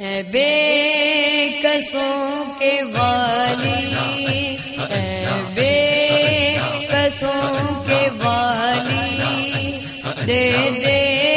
اے بے کسوں کے والی بے کسوں کے والی دے دے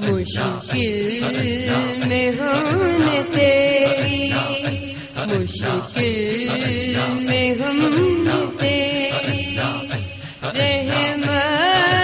مشکل میں ہم نے تیری مشکل میں ہم تیری رحمت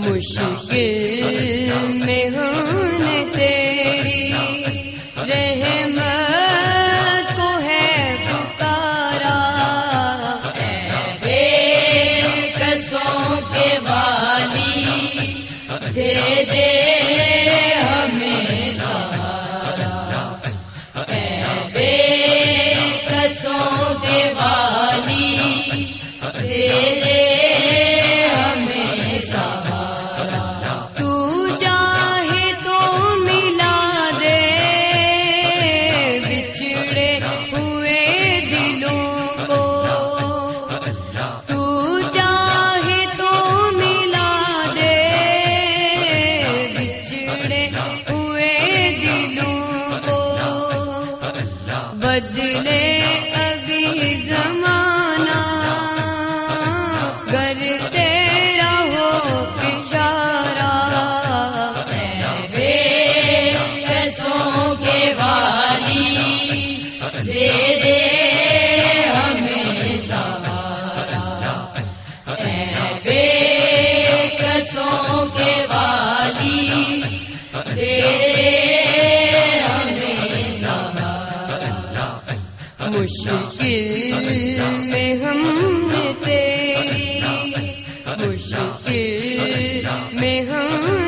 مشکل میں ہوں تیری رحمت کو ہے پکارا بے کسوں کے والی دے دے ہمیں سہارا بے کسوں کے والی دے دے ہوئے دلوں کو۔ بدلے ابھی زمانہ۔ گر تیرا ہو اشارہ پیسوں کے والی دے دے ہمیں سارا مشکل میں ہم تیری مشکل میں ہم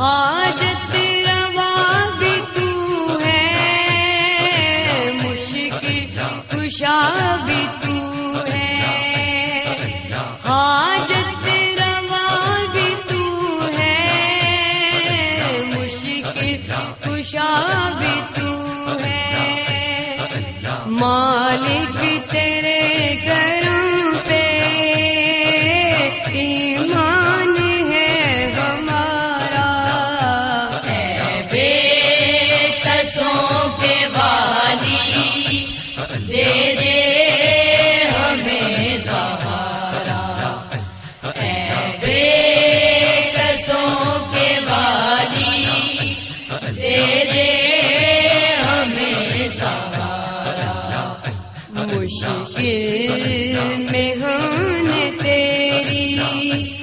حاجت روا بھی تو ہے مشکل کشا بھی تو ہے۔ حاجت روا بھی تو ہے مشکل کشا بھی تو ہے۔ مالک تیرے کرم مشکل